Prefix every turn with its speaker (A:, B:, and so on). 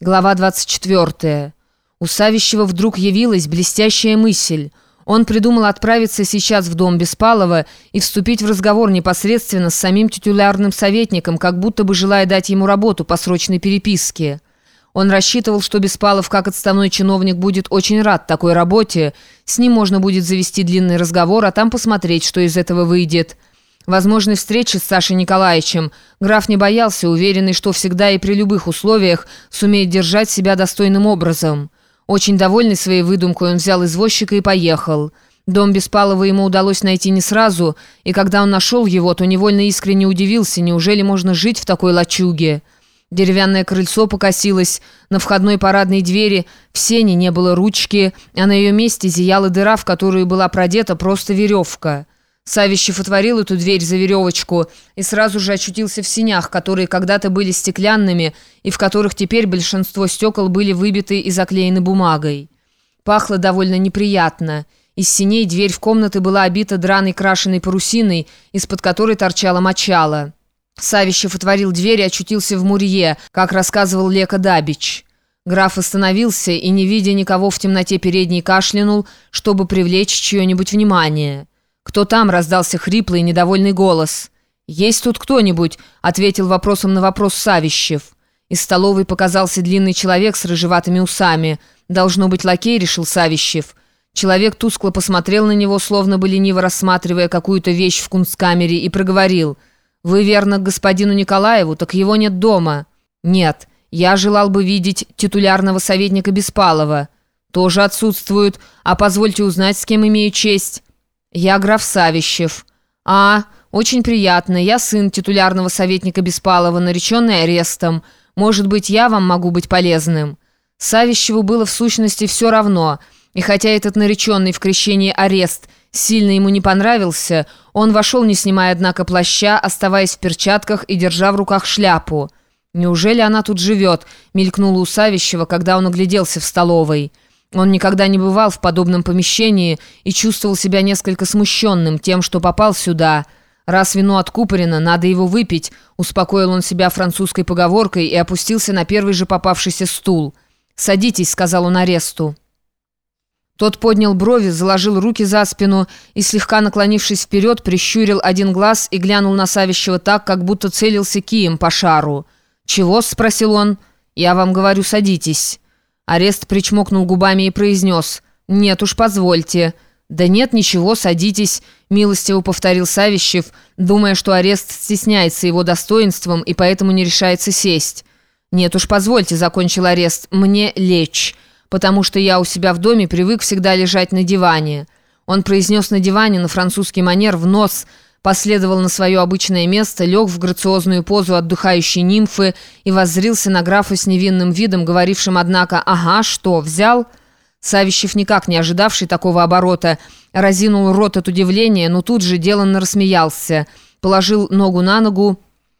A: Глава 24. У Савищева вдруг явилась блестящая мысль. Он придумал отправиться сейчас в дом Беспалова и вступить в разговор непосредственно с самим титулярным советником, как будто бы желая дать ему работу по срочной переписке. Он рассчитывал, что Беспалов, как отставной чиновник, будет очень рад такой работе. С ним можно будет завести длинный разговор, а там посмотреть, что из этого выйдет. Возможной встречи с Сашей Николаевичем граф не боялся, уверенный, что всегда и при любых условиях сумеет держать себя достойным образом. Очень довольный своей выдумкой, он взял извозчика и поехал. Дом Беспалова ему удалось найти не сразу, и когда он нашел его, то невольно искренне удивился, неужели можно жить в такой лачуге. Деревянное крыльцо покосилось, на входной парадной двери в сене не было ручки, а на ее месте зияла дыра, в которую была продета просто веревка. Савищев отворил эту дверь за веревочку и сразу же очутился в синях, которые когда-то были стеклянными и в которых теперь большинство стекол были выбиты и заклеены бумагой. Пахло довольно неприятно. Из синей дверь в комнаты была обита драной крашеной парусиной, из-под которой торчало мочало. Савищев отворил дверь и очутился в мурье, как рассказывал Лека Дабич. Граф остановился и, не видя никого в темноте передней, кашлянул, чтобы привлечь чье-нибудь внимание. «Кто там?» — раздался хриплый и недовольный голос. «Есть тут кто-нибудь?» — ответил вопросом на вопрос Савищев. Из столовой показался длинный человек с рыжеватыми усами. «Должно быть лакей», — решил Савищев. Человек тускло посмотрел на него, словно бы лениво рассматривая какую-то вещь в кунсткамере, и проговорил. «Вы верно к господину Николаеву, так его нет дома». «Нет, я желал бы видеть титулярного советника Беспалова». «Тоже отсутствуют. А позвольте узнать, с кем имею честь». «Я граф Савищев». «А, очень приятно. Я сын титулярного советника Беспалова, нареченный арестом. Может быть, я вам могу быть полезным?» Савищеву было в сущности все равно, и хотя этот нареченный в крещении арест сильно ему не понравился, он вошел, не снимая, однако, плаща, оставаясь в перчатках и держа в руках шляпу. «Неужели она тут живет?» — мелькнула у Савищева, когда он огляделся в столовой. Он никогда не бывал в подобном помещении и чувствовал себя несколько смущенным тем, что попал сюда. «Раз вино откупорено, надо его выпить», — успокоил он себя французской поговоркой и опустился на первый же попавшийся стул. «Садитесь», — сказал он аресту. Тот поднял брови, заложил руки за спину и, слегка наклонившись вперед, прищурил один глаз и глянул на Савищева так, как будто целился кием по шару. «Чего?» — спросил он. «Я вам говорю, садитесь». Арест причмокнул губами и произнес «Нет уж, позвольте». «Да нет, ничего, садитесь», — милостиво повторил Савищев, думая, что арест стесняется его достоинством и поэтому не решается сесть. «Нет уж, позвольте», — закончил арест, — «мне лечь, потому что я у себя в доме привык всегда лежать на диване». Он произнес на диване на французский манер в нос — последовал на свое обычное место, лег в грациозную позу отдыхающей нимфы и воззрился на графа с невинным видом, говорившим, однако, «Ага, что, взял?» Савищев, никак не ожидавший такого оборота, разинул рот от удивления, но тут же деланно рассмеялся, положил ногу на ногу